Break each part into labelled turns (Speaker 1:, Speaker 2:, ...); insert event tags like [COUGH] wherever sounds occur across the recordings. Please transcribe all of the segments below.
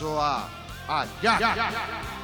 Speaker 1: bidazoa allá.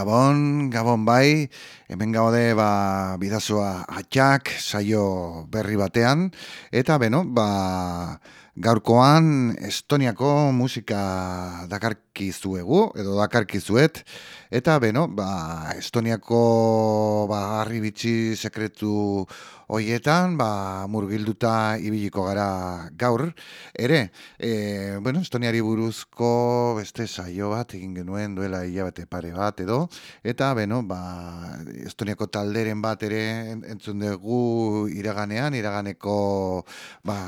Speaker 1: Gabon, Gabon bai, hemen gaude ba, bidazua atxak, saio berri batean, eta beno, ba,
Speaker 2: Gaurkoan Estoniako musika dakarkizuegu, edo dakarkizuet, eta beno, ba, Estoniako ba, harri bitxi sekretu hoietan, ba, murgilduta ibiliko gara gaur, ere, e, bueno, Estoniari buruzko beste saio bat egin genuen duela hilabete pare bat edo, eta beno, ba, Estoniako talderen bat ere entzun dugu iraganean, iraganeko ba,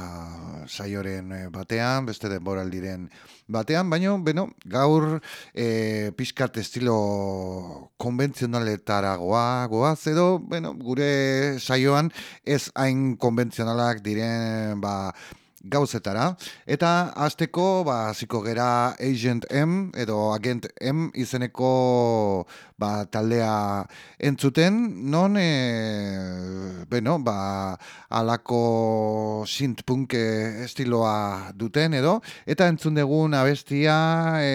Speaker 2: saioren Eh, batean, beste denboraldiren batean, baina, beno, gaur e, pixkat estilo konbentzionaletara goa, goaz, edo, bueno, gure saioan ez hain konbentzionalak diren, ba, gauzetara. Eta azteko, ba, ziko gera Agent M, edo Agent M izeneko ba, taldea entzuten, non, e, beno, ba, alako sintpunk estiloa duten, edo, eta entzun dugun abestia e,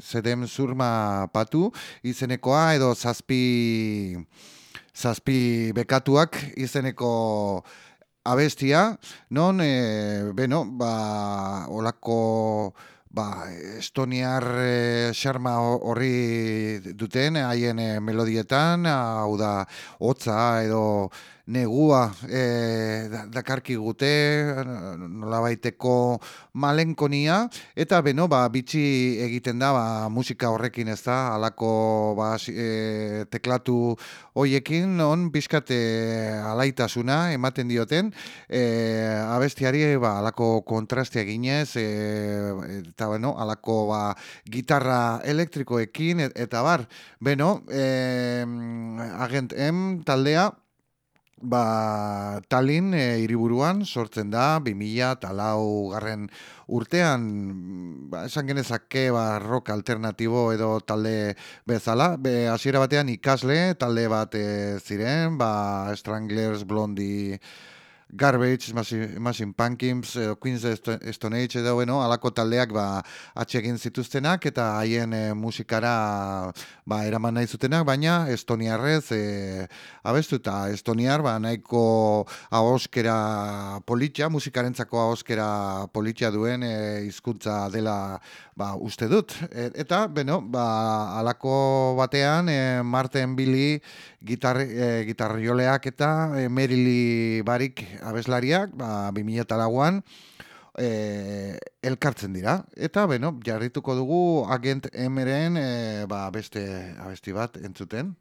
Speaker 2: zedem zurma patu izenekoa, edo zazpi zazpi bekatuak izeneko abestia, non, e, beno, ba, olako, ba, estoniar e, xarma horri duten, haien e, melodietan, hau da, hotza edo negua e, dakarki gute, nola baiteko malenkonia, eta beno, ba, bitxi egiten da, ba, musika horrekin ez da, alako ba, e, teklatu hoiekin, non, bizkate alaitasuna ematen dioten, e, abestiari, ba, alako kontrastia ginez, e, eta beno, alako ba, gitarra elektrikoekin, eta bar, beno, e, agent M taldea, Ba, Talin e, iriburuan sortzen da, 2000 talau garren urtean, ba, esan genezake ba, rock alternatibo edo talde bezala, be, hasiera batean ikasle talde bat e, ziren, ba, Stranglers, Blondie, Garbage, Machine Pumpkins, edo Queens Stone Age, edo, bueno, alako taldeak ba, atxegin zituztenak, eta haien e, musikara ba, eraman nahi zutenak, baina Estoniarrez e, abestu, eta Estoniar ba, nahiko ahoskera politxa, musikarentzako ahoskera politxa duen e, hizkuntza dela ba, uste dut. E, eta, beno, ba, alako batean, e, Marten Billy gitar, e, gitarrioleak eta e, Merili Barik abeslariak, ba, 2008an, e, elkartzen dira. Eta, beno, jarrituko dugu agent emeren e, ba, beste abesti bat entzuten.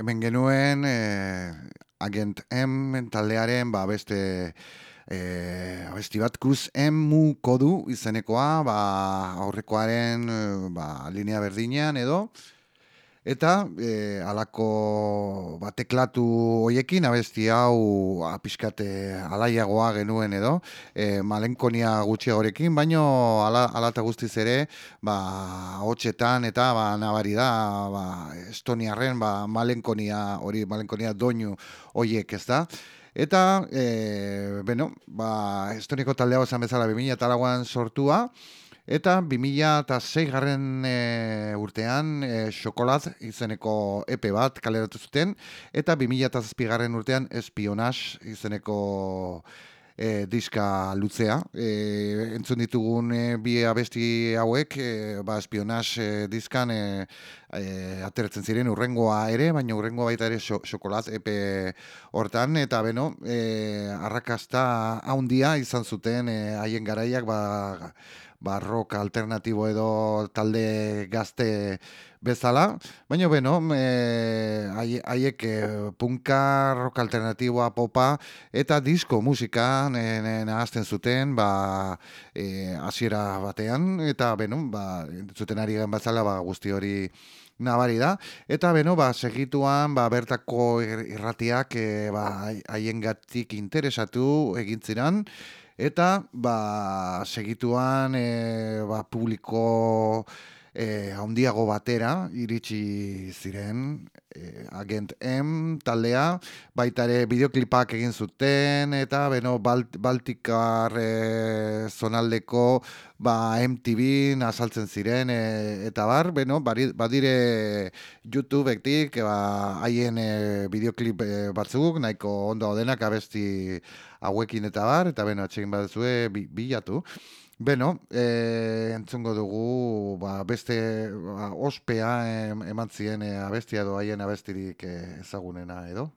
Speaker 2: Hemen genuen e, agent M taldearen ba, beste e, abesti bat kuz emu kodu izenekoa ba, aurrekoaren ba, linea berdinean edo Eta e, alako bateklatu hoiekin abesti hau apiskate alaiagoa genuen edo e, malenkonia gutxi gorekin, baino ala, alata guztiz ere ba, hotxetan eta ba, nabari da ba, estoniarren ba, malenkonia hori malenkonia doinu hoiek ez da. Eta, e, bueno, ba, estoniko taldea esan bezala 2000 eta sortua, Eta 2006 garren e, urtean e, Xokolat izeneko epe bat kaleratu zuten, eta 2006 garren urtean Espionaz izeneko e, diska lutzea. E, entzun ditugun e, bi abesti hauek, e, ba Espionaz e, diskan e, e, ateratzen ziren urrengoa ere, baina urrengoa baita ere Xokolat epe hortan, eta beno, e, arrakasta haundia izan zuten haien garaiak, ba, barrok alternatibo edo talde gazte bezala, baina beno, haiek e, punka, rock alternatiboa, popa, eta disko musika nahazten zuten, ba, e, asiera batean, eta beno, ba, zuten ari gen bazala, ba, guzti hori nabari da, eta beno, ba, segituan, ba, bertako irratiak, e, ba, haien gatik interesatu egintziran, Eta, ba, segituan, e, ba, publiko e, handiago batera, iritsi ziren, e, agent M taldea, baita ere bideoklipak egin zuten, eta, beno, Balt Baltikar e, zonaldeko, ba, MTV azaltzen ziren, e, eta bar, beno, badire YouTube ektik, ba, haien e, bideoklip e, batzuk, nahiko ondo denak abesti hauekin eta bar, eta beno, atxegin badezue bilatu. Beno, e, entzungo dugu, ba, beste ba, ospea eman zien e, abestia doaien abestirik e, ezagunena edo.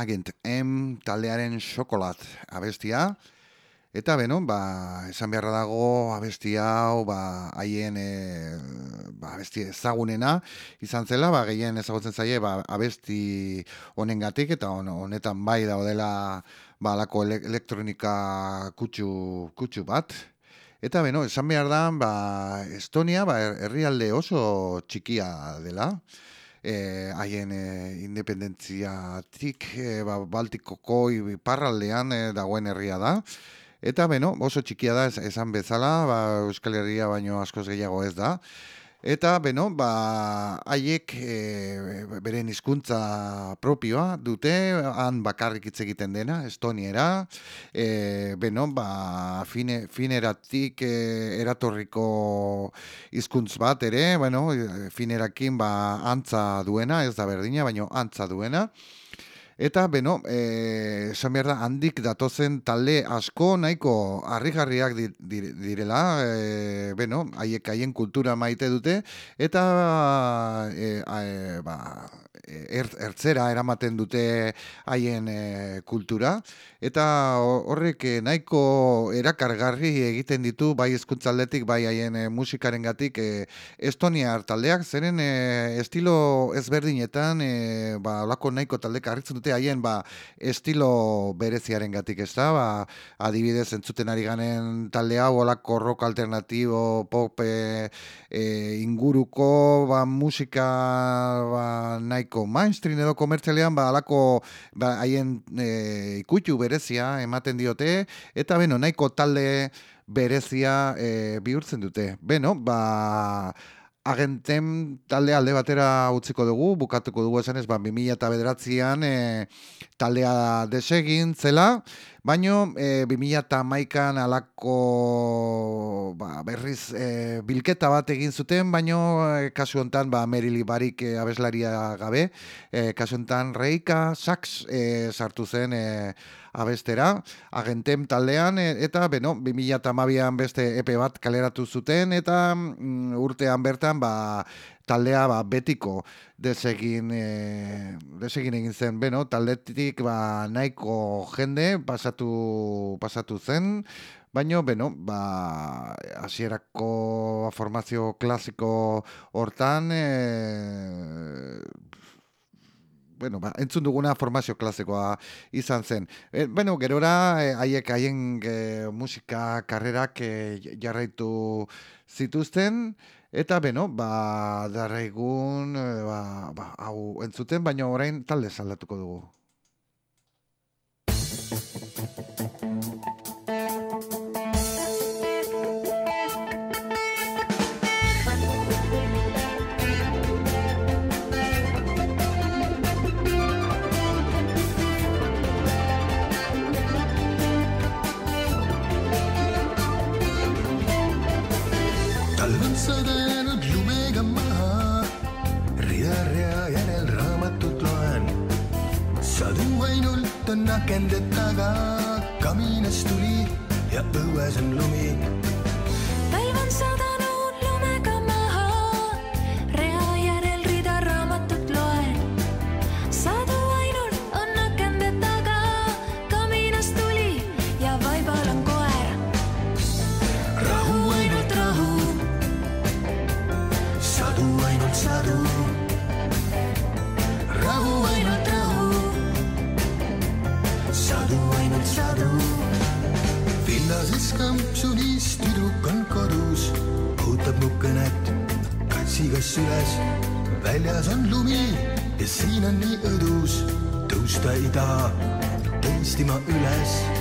Speaker 2: Agent M taldearen xokolat abestia, eta beno, ba, esan beharra dago abesti hau, ba, haien e, ba, abesti ezagunena izan zela, ba, gehien ezagutzen zaie, ba, abesti honengatik eta honetan bai daudela ba, alako elektronika kutsu, kutsu bat, Eta beno, esan behar da, ba, Estonia ba, herrialde oso txikia dela e, haien e, independentziatik e, ba, Baltikoko parraldean e, dagoen herria da. Eta beno, oso txikia da esan bezala, ba, Euskal Herria baino askoz gehiago ez da. Eta, beno, ba, haiek e, beren hizkuntza propioa dute, han bakarrik hitz egiten dena, estoniera, e, beno, ba, fine, fineratik e, eratorriko hizkuntz bat ere, bueno, finerakin ba, antza duena, ez da berdina, baino antza duena. Eta, beno, e, esan behar da, handik datozen talde asko nahiko harrigarriak direla, e, beno, haiek haien kultura maite dute, eta e, e, ba, ertzera eramaten dute haien e, kultura, eta horrek nahiko erakargarri egiten ditu, bai eskuntzaldetik, bai haien e, musikaren gatik, e, Estonia taldeak, zeren e, estilo ezberdinetan, e, ba, olako nahiko taldek harritzen dute haien ba, estilo bereziaren gatik ez da, ba, adibidez entzuten ari ganen talde hau olako rock alternatibo, pop e, inguruko ba, musika ba, nahiko mainstream edo komertzialean ba, alako ba, haien e, ikutu berezia ematen diote, eta beno, nahiko talde berezia e, bihurtzen dute. Beno, ba, agenten talde alde batera utziko dugu, bukatuko dugu esan ez, ba, 2000 eta bederatzean e, taldea desegin zela, baino e, 2000 eta maikan alako ba, berriz e, bilketa bat egin zuten, baino e, kasu hontan ba, Merili Barik e, abeslaria gabe, e, kasu hontan Reika Sachs e, sartu zen e, abestera, agentem taldean, eta, beno, 2008an beste epe bat kaleratu zuten, eta mm, urtean bertan, ba, taldea ba, betiko desegin, e, desegin egin zen, beno, taldetik ba, nahiko jende pasatu, pasatu zen, Baina, beno, ba, asierako formazio klasiko hortan, e, bueno, ba, entzun duguna formazio klasikoa izan zen. E, bueno, gerora, eh, haiek haien e, musika karrerak e, jarraitu zituzten, eta beno, ba, darraigun, ba, ba, hau entzuten, baina orain talde saldatuko dugu.
Speaker 3: Rakended taga, kaminas tuli ja õues on lumi. Kodus, ootab mu kõnet, kassikas süles. väljas on lumi ja siin on nii õdus, tõusta ei taha, tõesti ma üles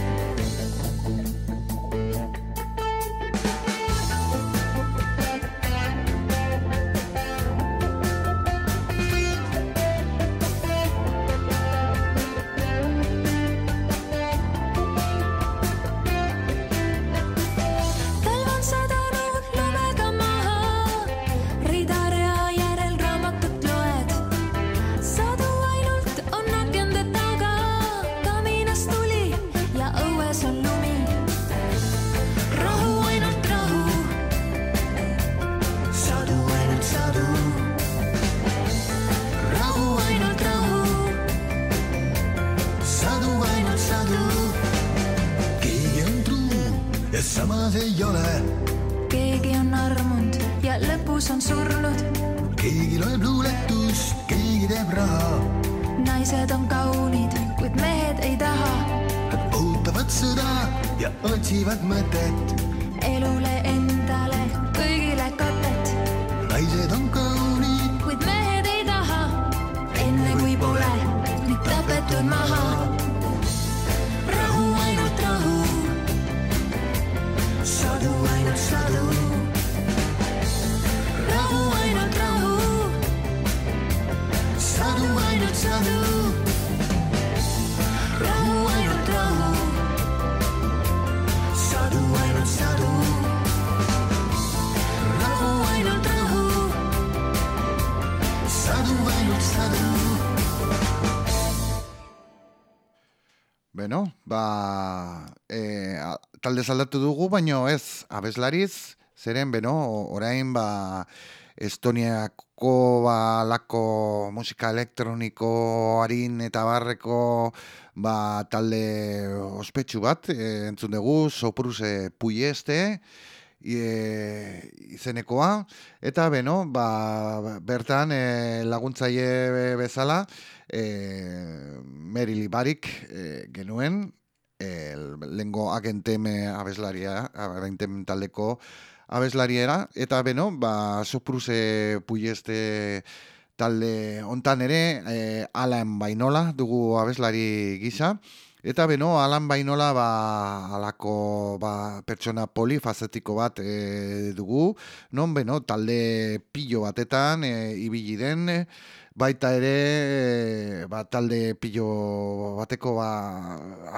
Speaker 2: talde zaldatu dugu, baino ez abeslariz, zeren, beno, orain, ba, Estoniako, ba, lako musika elektroniko, harin eta barreko, ba, talde ospetsu bat, e, entzun dugu, sopruse puieste, e, izenekoa, eta beno, ba, bertan e, laguntzaile bezala, e, Merili Barik e, genuen, e, lengo agenteme abeslaria, agentem taldeko abeslariera, eta beno, ba, sopruse puieste talde hontan ere, e, Alan Bainola dugu abeslari gisa, Eta beno, alan bainola ba, alako ba, pertsona polifazetiko bat e, dugu, non beno, talde pillo batetan e, ibili den, baita ere e, ba, talde pillo bateko ba,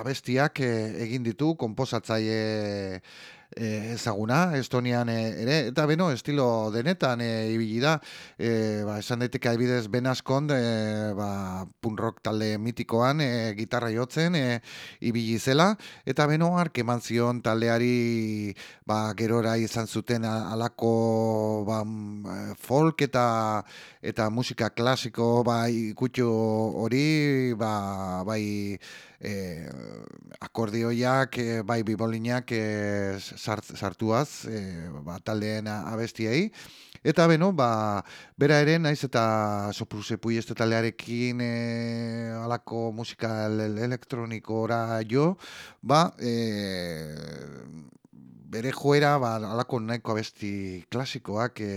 Speaker 2: abestiak e, egin ditu, komposatzaile e, ezaguna, Estonian e, ere, eta beno, estilo denetan e, ibili da, e, ba, esan daiteke adibidez Ben Askond, e, ba, punk rock talde mitikoan, e, gitarra jotzen, e, ibili zela, eta beno, ark eman zion taldeari, ba, gerora izan zuten alako ba, m, folk eta eta musika klasiko bai kutxu hori ba, bai e, akordioiak e, bai bibolinak e, sart, sartuaz e, ba, taldeen abestiei Eta beno, ba, bera ere, naiz eta sopruse puieste taldearekin e, alako musika el- elektronikora jo, ba, e, bere joera, ba, alako nahiko abesti klasikoak e,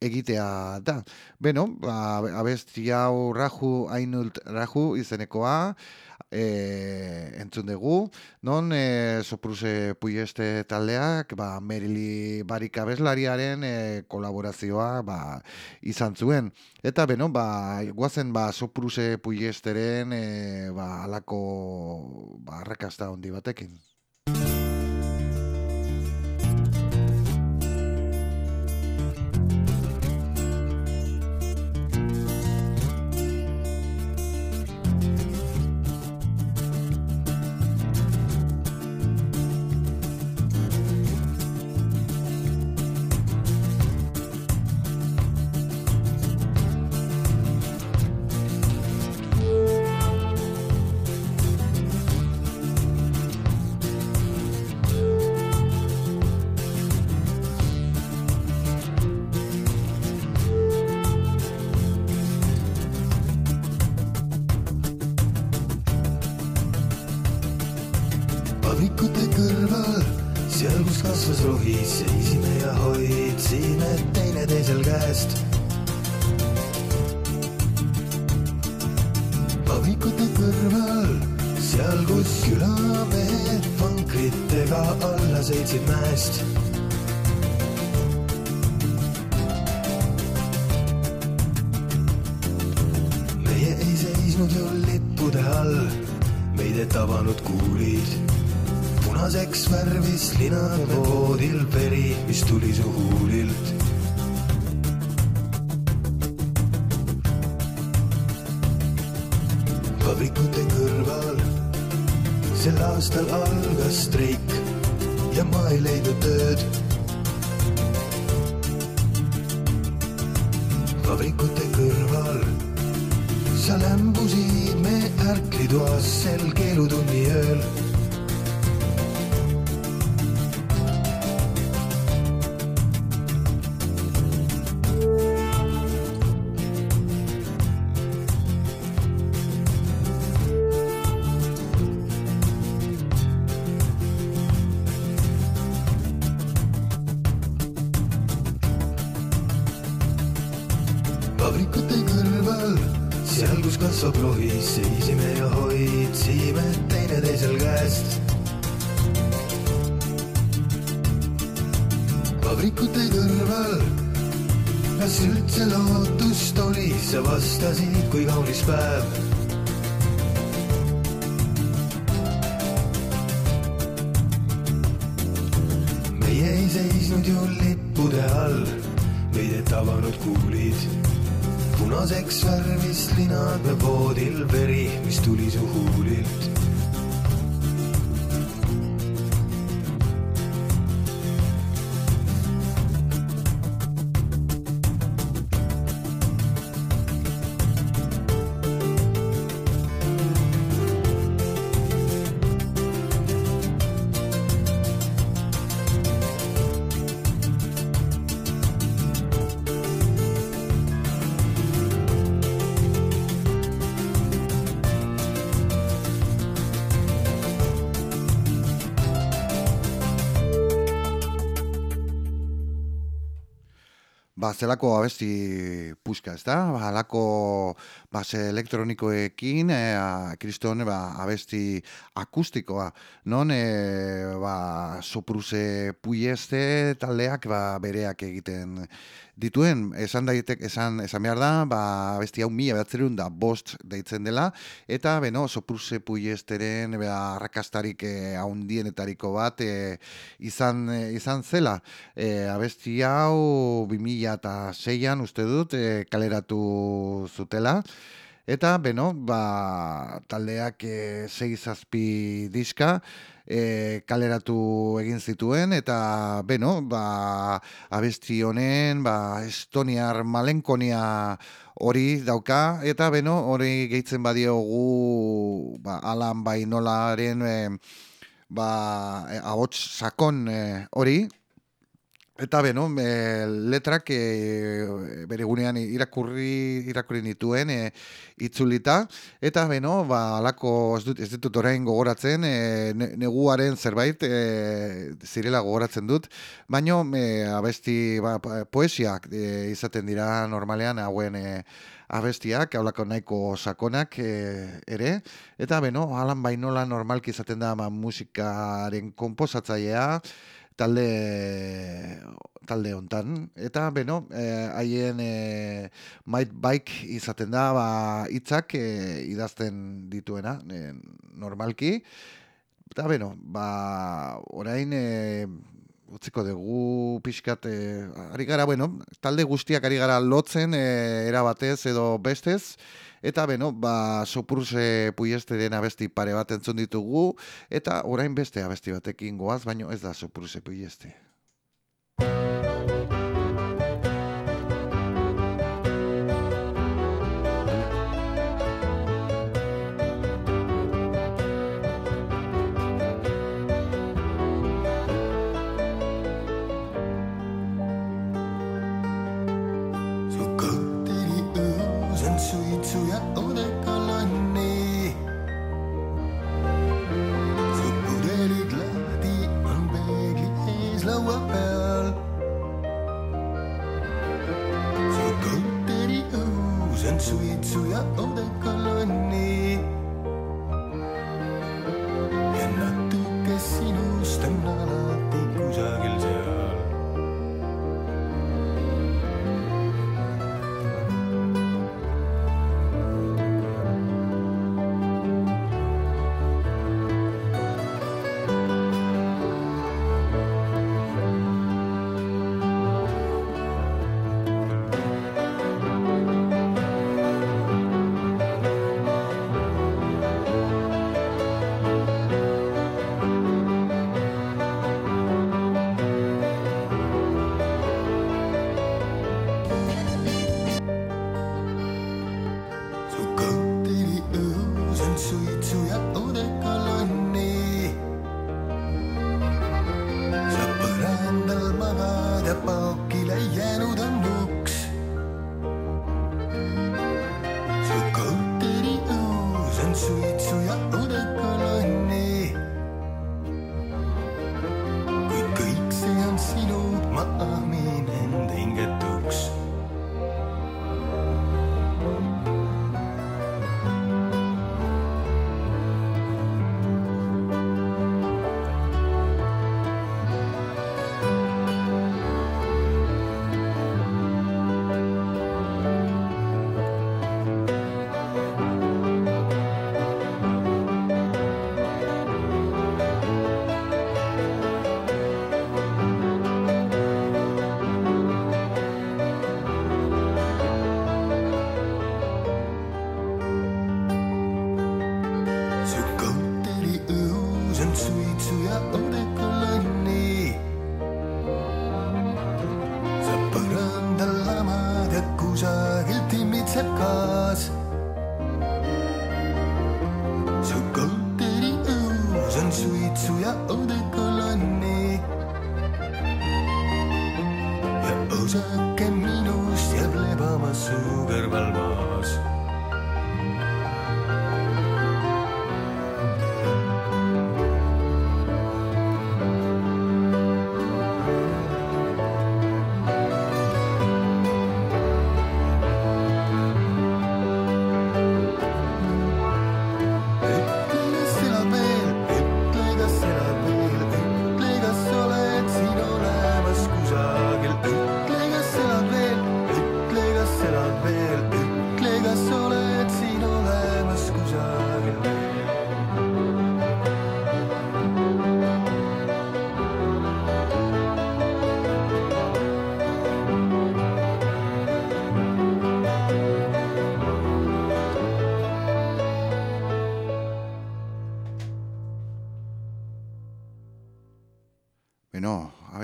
Speaker 2: egitea da. Beno, ba, abesti hau Raju, Ainult Raju izenekoa, e, entzun dugu, non e, sopruse puieste taldeak, ba, Merili Barik abeslariaren e, kolaborazioa ba, izan zuen. Eta beno, ba, guazen ba, sopruse puiesteren e, ba, alako ba, handi batekin.
Speaker 3: Kasvab rohi, seisime ja hoidsime teineteisel käest. vabrikute kõrval, kas üldse lootust oli, sa vastasid, kui kaunis päev
Speaker 2: Ba, zelako abesti puska, ez da? Ba, halako base elektronikoekin, e, kriston ba, abesti akustikoa. Non, e, ba, sopruse puieste taldeak ba, bereak egiten dituen, esan daitek, esan, esan behar da, ba, abesti hau mila behatzerun da bost deitzen dela, eta, beno, sopruse puiesteren ba, arrakastarik e, haundienetariko bat e, izan, e, izan zela. E, abesti hau 2006an uste dut e, kaleratu zutela. Eta, beno, ba, taldeak e, sei zazpi diska e, kaleratu egin zituen, eta, beno, ba, abesti honen, ba, estoniar malenkonia hori dauka, eta, beno, hori gehitzen badiogu, ba, alan bainolaren, e, ba, ahots sakon e, hori, Eta beno, e, letrak e, bere gunean irakurri, irakurri nituen e, itzulita, eta beno, ba, alako, ez, dut, ez ditut orain gogoratzen, e, ne- neguaren zerbait e, zirela gogoratzen dut, baino e, abesti ba, poesiak e, izaten dira normalean hauen e, abestiak, haulako nahiko sakonak e, ere, eta beno, alan bainola normalki izaten da ba, musikaren komposatzailea, talde talde hontan. Eta beno eh, haien eh, might bike izaten da ba hitzak eh, idazten dituena eh, normalki. Eta beno ba orain eh, utziko dugu pixkat eh, ari gara bueno talde guztiak ari gara lotzen eh, era batez edo bestez Eta beno, ba, sopurse puiesteren abesti pare bat entzun ditugu, eta orain beste abesti batekin goaz, baino ez da sopurse puieste.
Speaker 3: so yeah, over
Speaker 2: there.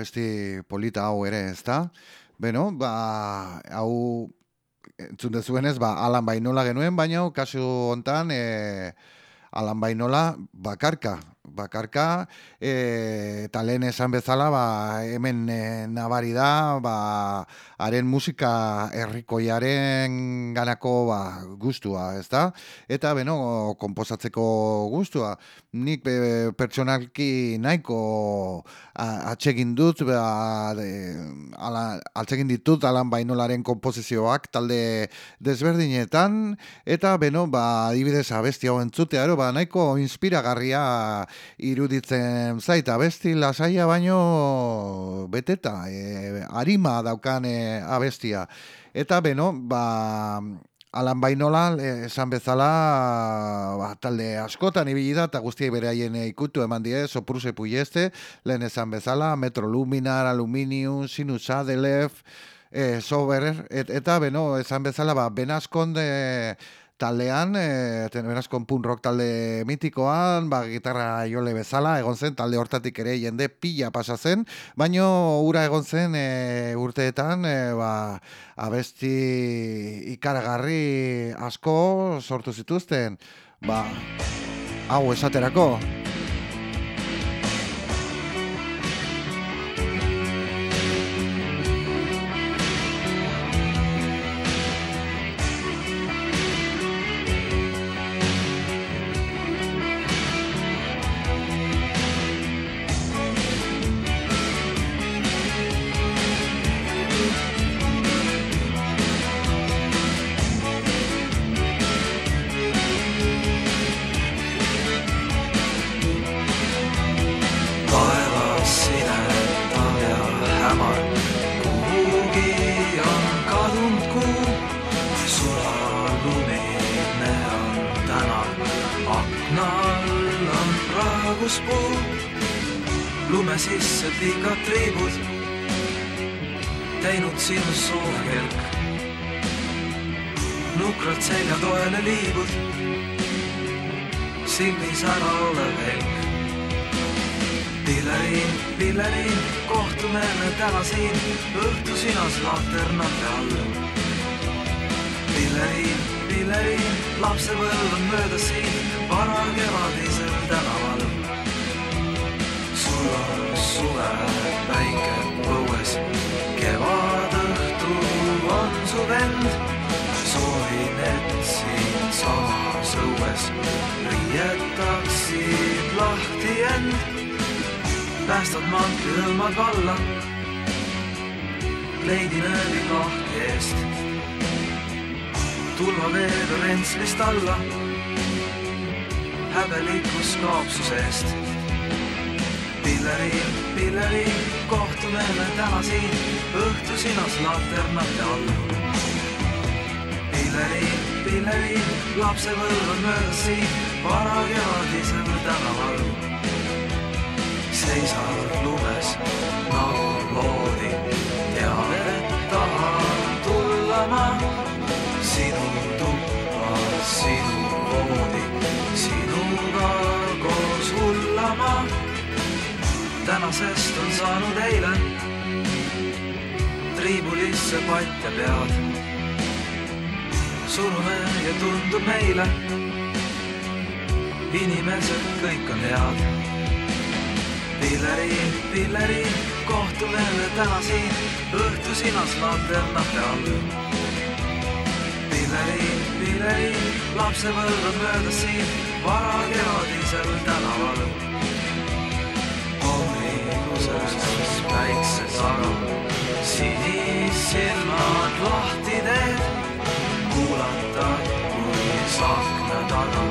Speaker 2: Abesti polita hau ere, ez da? Beno, ba, hau entzun dezuenez, ba, alan bainola genuen, baina kasu hontan, e, alan bainola bakarka, bakarka, e, eta lehen esan bezala, ba, hemen e, nabari da, ba, haren musika herrikoiaren ganako ba, gustua, ez da? Eta, beno, komposatzeko gustua. Nik e, pertsonalki nahiko atsegin dut, ba, de, atsegin ditut alan bainolaren komposizioak talde desberdinetan, eta beno, ba, adibidez abesti hau entzutea, ero, ba, nahiko inspiragarria iruditzen zait, abesti lasaia baino beteta, e, arima daukan e, abestia. Eta beno, ba, Alan Bainola, eh, esan bezala, ba, talde askotan ibili da, eta haien eh, ikutu eman die, Sopruse Puyeste, lehen esan bezala, Metro Luminar, Aluminium, Sinus Adelev, eh, Sober, et, eta beno, esan bezala, ba, Benaskonde taldean, e, Benazkon punk rock talde mitikoan, ba, gitarra jole bezala, egon zen, talde hortatik ere jende pila pasa zen, baino ura egon zen e, urteetan, e, ba, abesti ikaragarri asko sortu zituzten, ba, hau esaterako.
Speaker 4: Akna all on praeguspuu. lume sisse pikad triibud, teinud sinust sookelk. nukralt seljatoele liigud, silmis ära olev helk. Pilleriin, pilleriin, kohtume me täna siin õhtusinas laternate all. pilleriin, pilleriin, lapsepõlv on möödas siin varakevadisel tänaval. sul on suvepäike põues, kevadõhtu on su vend. soovin, et siin samas õues riietaksid lahti end päästad mantli, hõlmad valla. leidin ööbi lahti eest. Tulvaveega rentslist alla. häbelikus kaapsusest. pilleriin, pilleriin, kohtume me täna siin õhtusinas laternate all. pilleriin, pilleriin, lapsepõlv on möödas siin varakevadisel tänaval seisad lumes nagu loodi, tänasest on saanud eile, triibulisse patja pead. surume ja tundub meile, inimesed kõik on head. Pilleri, Pilleri, kohtume me täna siin õhtusinas lanternate all. Pilleri, Pilleri, lapsepõlv on möödas siin varakevadisel tänaval. päiksesara, sinisilmad lahti teed, kuulata, kui akna taga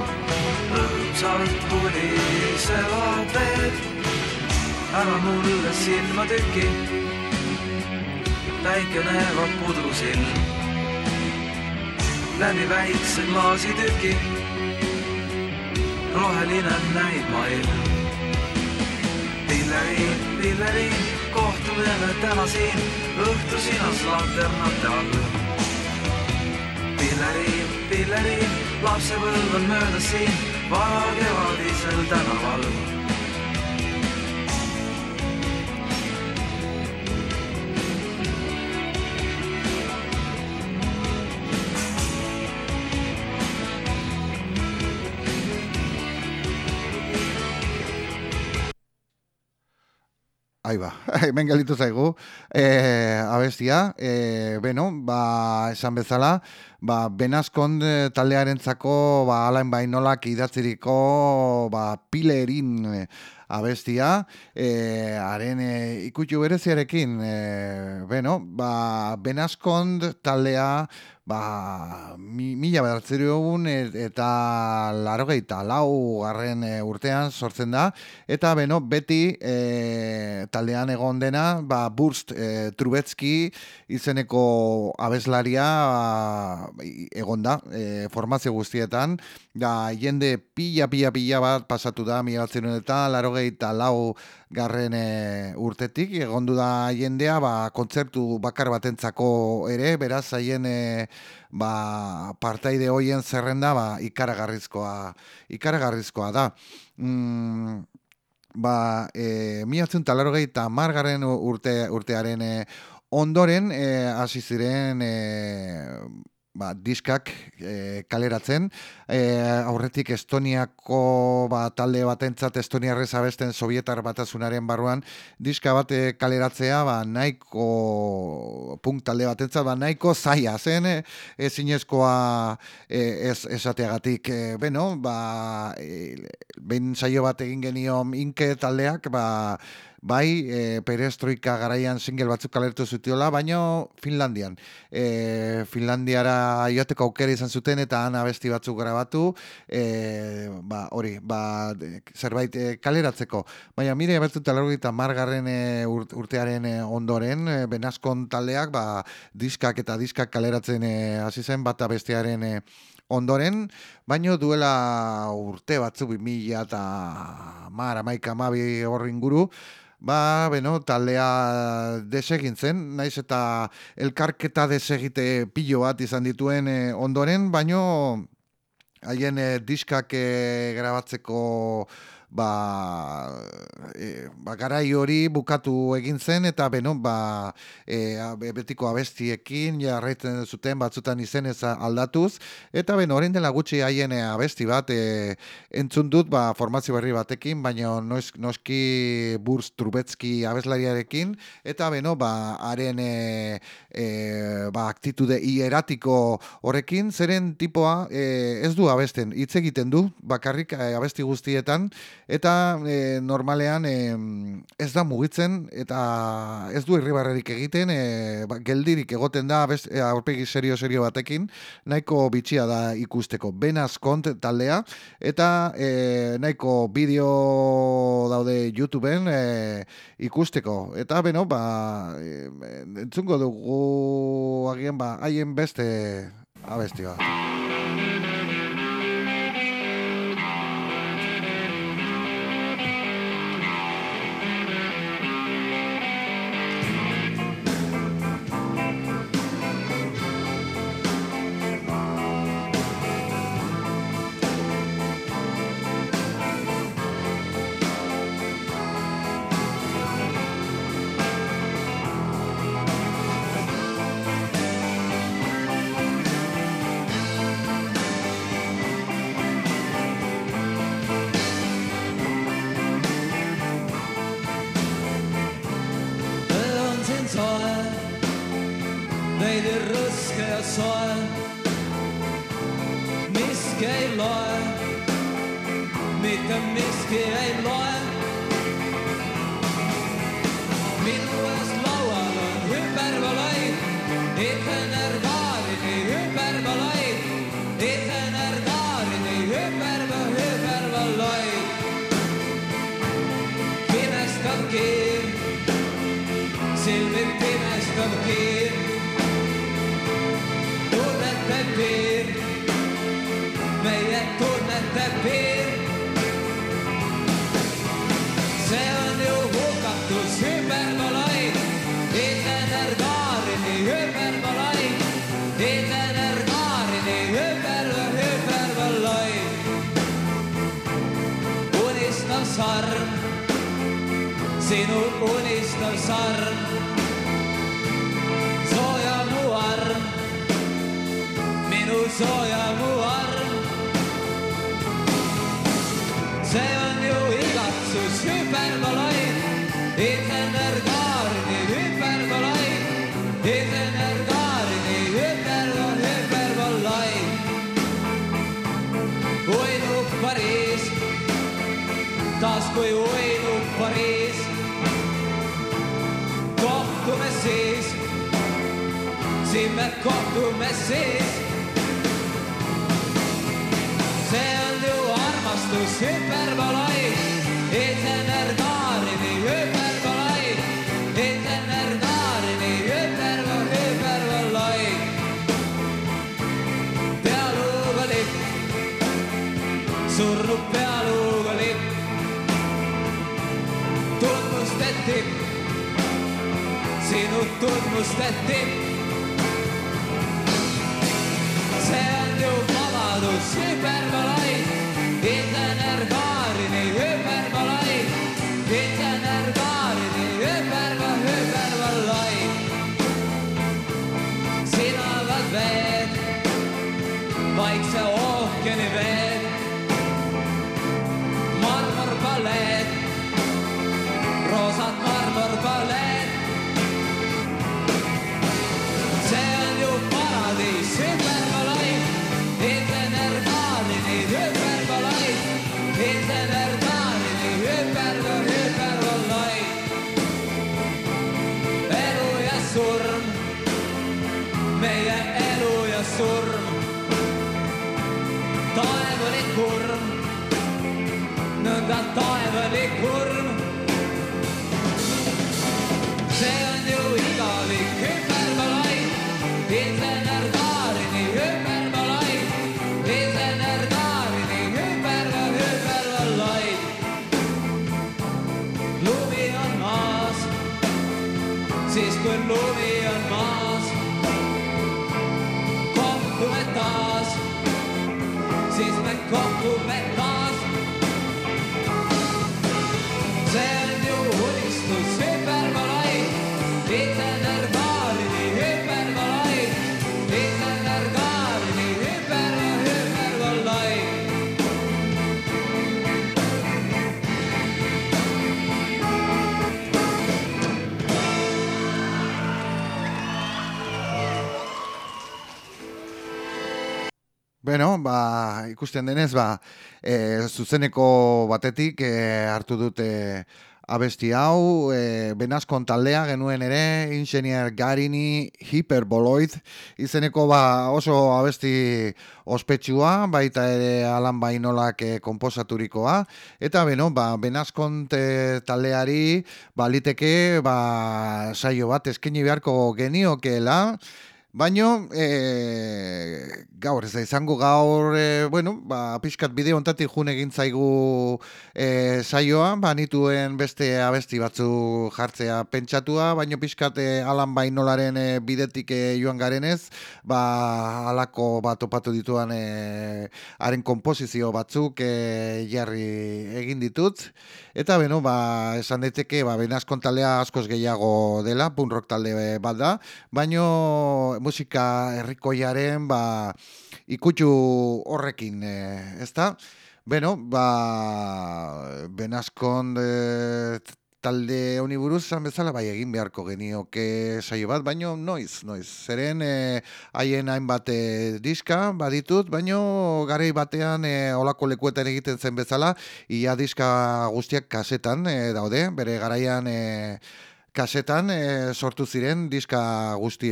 Speaker 4: rõõmsalt tulisevad veed. ära mulle silma tüki, päike näevab pudrusilm läbi väikse klaasitüki. roheline näib maailm. Pilleri, Pilleri, kohtume me täna siin õhtusinas lanternate all. Pilleri, Pilleri, lapsepõlv on möödas siin varakevadisel tänaval
Speaker 2: Ahí ba, [LAUGHS] hemen gelditu zaigu, e, abestia, e, beno, ba, esan bezala, ba, benazkon eh, taldearentzako, ba, alain bainolak idatziriko, ba, pilerin abestia, e, haren e, ikutxu bereziarekin, e, beno, ba, benazkon taldea, ba, mi, mila bederatzerogun eta larogeita lau garren e, urtean sortzen da, eta beno, beti e, taldean egon dena, ba, Burst e, Trubetski izeneko abeslaria ba, egon da, e, formazio guztietan, da, jende pila, pila, pila bat pasatu da, mila batzerun eta larogeita lau garren e, urtetik, egondu da jendea, ba, kontzertu bakar batentzako ere, beraz, haien e, ba, partaide hoien zerrenda ba, ikaragarrizkoa, ikaragarrizkoa da. Mm, ba, e, miatzen talarogei eta margarren urte, urtearen e, ondoren e, hasi ziren e, ba, diskak e, kaleratzen. E, aurretik Estoniako ba, talde batentzat Estoniarrez abesten Sovietar batasunaren barruan diska bat e, kaleratzea ba, nahiko punk talde batentzat ba, nahiko zaila zen ezinezkoa e, ez, esateagatik. E, beno, ba, e, behin saio bat egin genion inke taldeak, ba, bai, e, perestroika garaian single batzuk kalertu zutiola, baino Finlandian. E, Finlandiara joateko aukera izan zuten eta han abesti batzuk grabatu, e, ba, hori, ba, zerbait e, kaleratzeko. Baina mire, abertu talarrogeita margarren e, urt- urtearen e, ondoren, e, benazkon taldeak, ba, diskak eta diskak kaleratzen e, hasi zen bat abestearen e, ondoren, baino duela urte batzu 2000 eta mar, amaika, amabi horri inguru, Ba, beno, taldea desegin zen, naiz eta elkarketa desegite pilo bat izan dituen eh, ondoren, baino haien eh, diskak eh, grabatzeko ba, e, ba, garai hori bukatu egin zen eta beno, ba, e, betiko abestiekin jarraitzen zuten batzutan izenez aldatuz. Eta beno, orain dela gutxi haien e, abesti bat e, entzun dut ba, formazio berri batekin, baina noiz, noski Burs Trubetski abeslariarekin. Eta beno, ba, haren e, e, ba, aktitude hieratiko horrekin, zeren tipoa e, ez du abesten, hitz egiten du, bakarrik e, abesti guztietan, eta e, normalean e, ez da mugitzen, eta ez du irribarrerik egiten, e, ba, geldirik egoten da abest, e, aurpegi serio-serio batekin, nahiko bitxia da ikusteko. Benaz kont taldea, eta e, nahiko bideo daude YouTubeen e, ikusteko. Eta beno, ba, e, entzungo dugu agian ba, haien beste abesti bat.
Speaker 5: Sinu unistav sarm sooja mu arm minu sooja mu arm. See on ju igatsus hüperbolaid Itenergaarini hüperbolaid Itenergaarini hüperba hüperbolaid uinub Pariis taas kui uinub siin me kohtume siis. see on ju armastus hüperbolai, insener Taarini hüperbolai, insener Taarini hüperbolai, hüperbolai. pealuuga lipp, surnud pealuuga lipp, tunnustati, sinu tunnustati cheap and não dá
Speaker 2: Bueno, ba, ikusten denez, ba, e, zuzeneko batetik e, hartu dute abesti hau, e, benazkon taldea genuen ere, ingenier Garini Hyperboloid, izeneko ba, oso abesti ospetsua, baita ere Alan Bainolak e, komposaturikoa, eta beno, ba, benazkon te- taldeari, baliteke, ba, saio bat eskaini beharko geniokeela, Baino, e, gaur, ez da izango gaur, e, bueno, ba, pixkat bideo ontatik jun egin zaigu e, saioa, ba, nituen beste abesti batzu jartzea pentsatua, baino pixkat e, alan bainolaren e, bidetik e, joan garenez, ba, alako bat topatu dituan e, haren komposizio batzuk e, jarri egin ditut, eta beno, ba, esan daiteke, ba, benazkon taldea askoz gehiago dela, punk rock talde bat da, baino musika herrikoiaren ba, ikutsu horrekin, e, ezta? Beno, ba, benazkon e, talde honi buruz bezala bai egin beharko genioke saio bat, baino noiz, noiz. Zeren eh, haien hainbat eh, diska baditut, baino garei batean eh, olako lekuetan egiten zen bezala, ia diska guztiak kasetan eh, daude, bere garaian eh, kasetan eh, sortu ziren diska guzti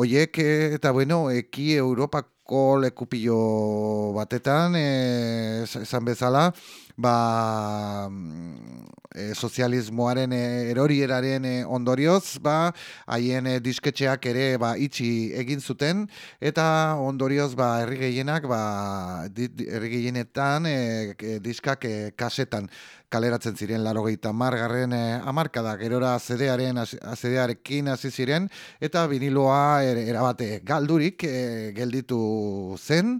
Speaker 2: Oiek, eh, eta bueno, eki Europako lekupillo batetan, eh, es- esan bezala, ba, eh, sozialismoaren eh, erorieraren eh, ondorioz, ba, haien disketxeak ere ba, itxi egin zuten, eta ondorioz, ba, herri gehienak, ba, herri gehienetan eh, ke- diskak eh, kasetan kaleratzen ziren larogeita margarren eh, amarkada, gerora zedearen, zedearekin hasi ziren, eta viniloa er, erabate galdurik eh, gelditu zen,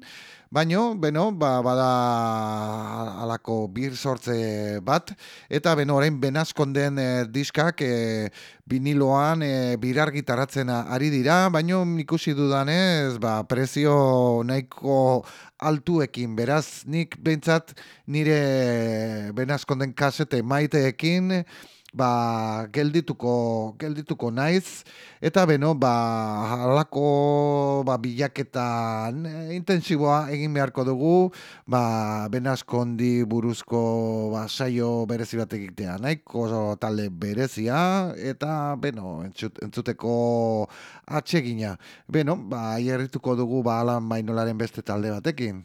Speaker 2: Baino, beno, ba, bada alako bir sortze bat, eta beno, orain benazkonden e, diskak e, viniloan e, birargitaratzen ari dira, baino ikusi dudanez, ba, prezio nahiko altuekin, beraz, nik behintzat nire benazkonden kasete maiteekin, ba, geldituko, geldituko naiz, eta beno, ba, halako ba, bilaketan eh, intensiboa egin beharko dugu, ba, benazkondi buruzko ba, saio berezi bat egitea, nahiko talde berezia, eta, beno, entzut, entzuteko atsegina. Beno, ba, hierrituko dugu, ba, alan mainolaren beste talde batekin.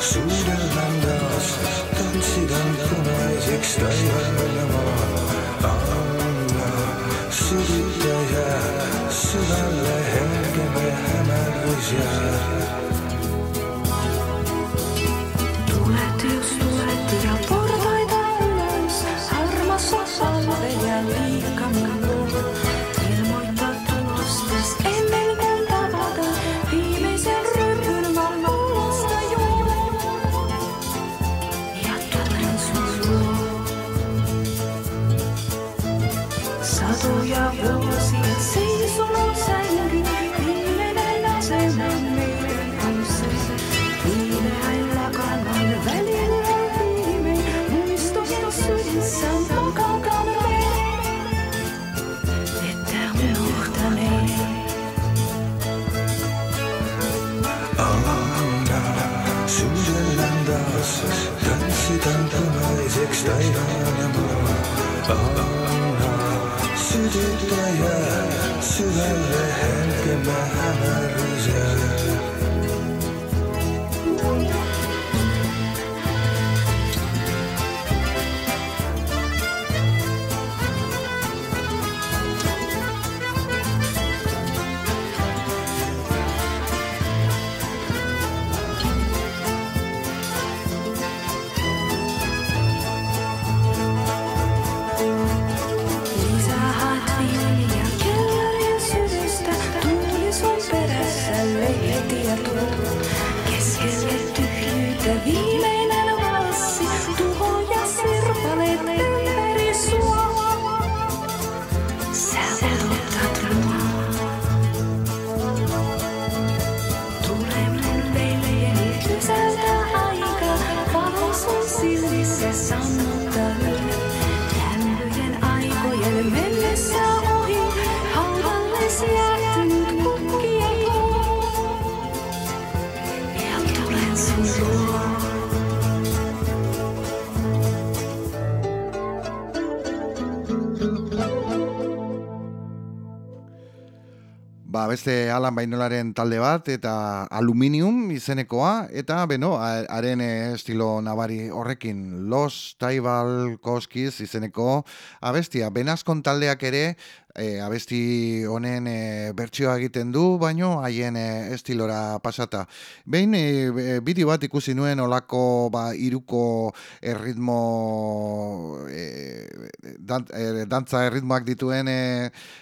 Speaker 3: suudeldandas tantsidan punaiseks taivale anna
Speaker 1: süditaja südale helgeme hämärus jääb. na, na.
Speaker 2: Ba, beste Alan Bainolaren talde bat, eta Aluminium izenekoa, eta, beno, haren eh, estilo nabari horrekin, Los Taibal Koskiz izeneko abestia. Benazkon taldeak ere, e, abesti honen e, bertsioa egiten du, baino haien e, estilora pasata. Behin e, bideo bat ikusi nuen olako ba, iruko erritmo e, dan, e, dantza erritmoak dituen e,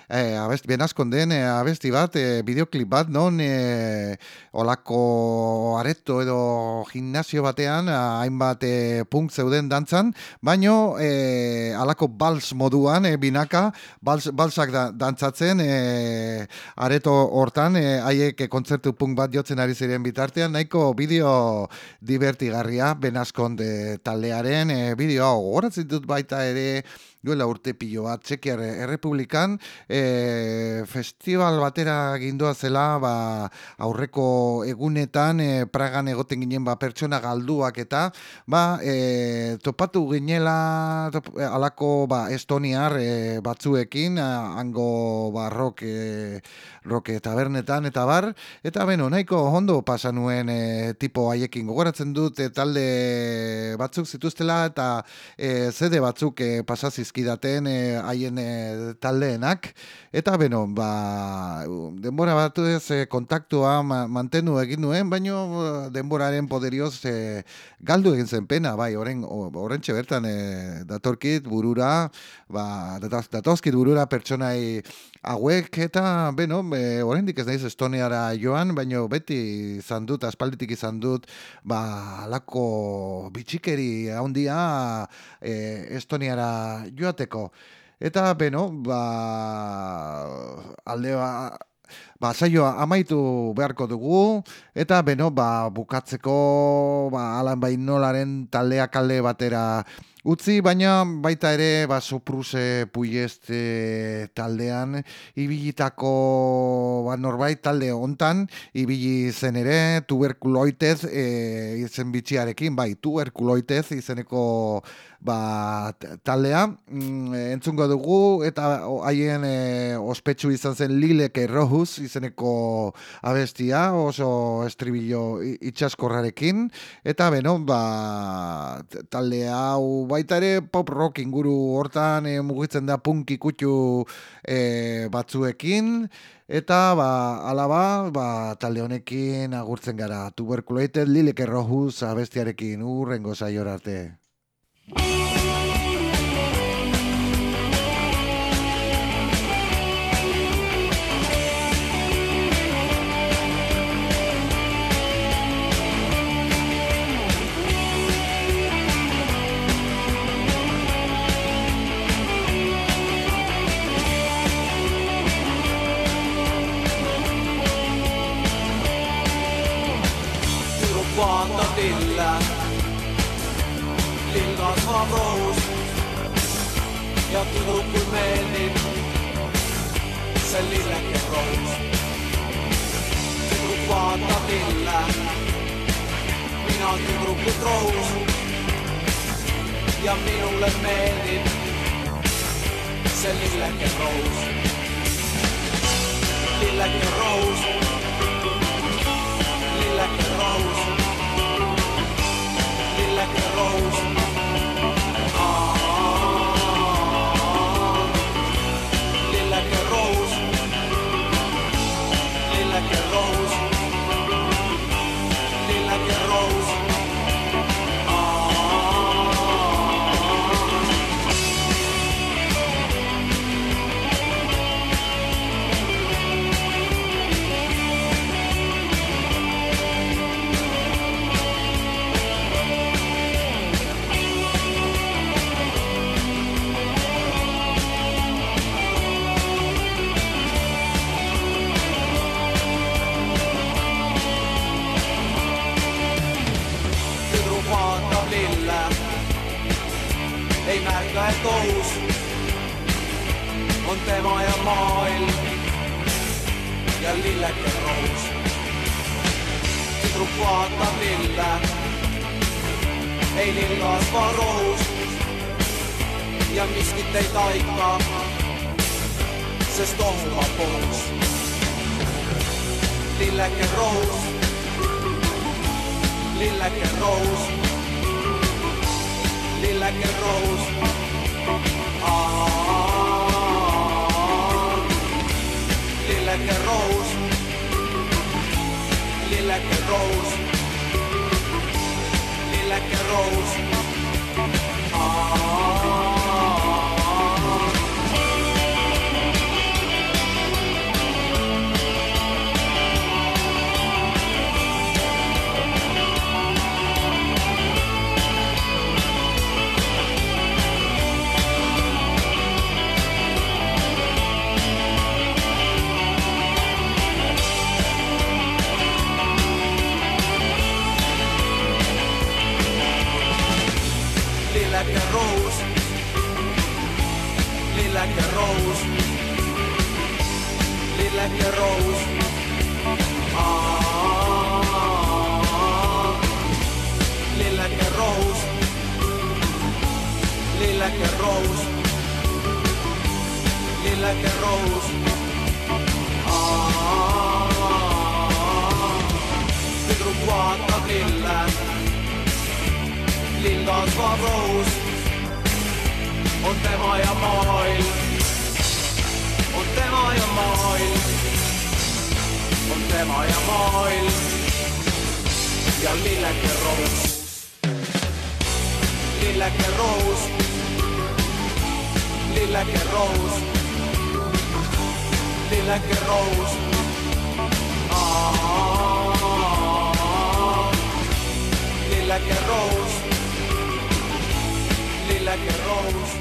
Speaker 2: e, abesti, benazkon den e, abesti bat, e, bideoklip bat, non e, olako areto edo gimnasio batean hainbat e, punk zeuden dantzan, baino e, alako bals moduan, e, binaka, bals, balsak da, dantzatzen, e, areto hortan, e, haiek e, kontzertu punk bat jotzen ari ziren bitartean, nahiko bideo divertigarria, benazkonde taldearen, e, bideo gogoratzen dut baita ere, duela urte pilo bat, Txekiar Errepublikan, e, festival batera gindoa zela, ba, aurreko egunetan, e, Pragan egoten ginen ba, pertsona galduak eta, ba, e, topatu ginela top, alako ba, estoniar e, batzuekin, hango ba, rock, e, rock tabernetan eta bar, eta beno, nahiko ondo pasa nuen e, tipo haiekin. Gogoratzen dut e, talde batzuk zituztela eta e, zede batzuk e, pasa zizkidaten e, haien e, taldeenak. Eta beno, ba, denbora bat ez e, kontaktua ma, mantendu egin nuen, baino e, denboraren poderioz e, galdu egin zen pena, bai, oren, orentxe bertan e, datorkit burura, ba, datozkit burura pertsonai hauek eta, beno, e, oraindik ez naiz Estoniara joan, baino beti izan dut, aspalditik izan dut, ba, alako bitxikeri handia e, Estoniara joateko. Eta, beno, ba, alde ba, ba, saioa amaitu beharko dugu, eta beno, ba, bukatzeko ba, Alan Bainolaren taldeak alde batera utzi, baina baita ere ba, Sopruse Puyeste taldean ibilitako ba, norbait talde hontan ibili zen ere tuberkuloitez e, izen bitxiarekin, bai, tuberkuloitez izeneko ba, taldea. Mm, entzungo dugu eta haien e, ospetsu izan zen Lilek Errohuz izeneko abestia oso estribillo itxaskorrarekin. Eta beno ba, talde hau baita ere pop rock inguru hortan e, mugitzen da punk ikutxu e, batzuekin eta ba, alaba ba, talde honekin agurtzen gara tuberculoited Lilek Errohuz abestiarekin urrengo saiora arte.
Speaker 5: Ja tüdrukul meeldib see lilleke rohus. tüdruk vaatab lille, mina tüdrukut rohus ja minule meeldib see lilleke rohus. lilleke rohus lilleke roos, lilleke roos.
Speaker 6: saatavilla. Ei niin vaan rohus ja miskit ei taikkaa, se stohva pois. Lilläkkä rohus, lilläkkä rohus, lilläkkä rohus, aa. Like a rose, like a rose. Ah. Lilleke roos. lilleke roos, lilleke roos, lilleke roos. tüdruk vaatab lille. Lill kasvab roos, on tema ja maailm, on tema ja maailm, on tema ja maailm ja lilleke roos, lilleke roos, lilleke roos, lilleke roos. lilleke roos, lilleke roos.